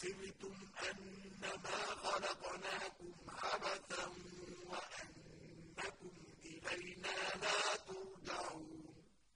أَفَحَسِبْتُمْ أَنَّمَا خَلَقْنَاكُمْ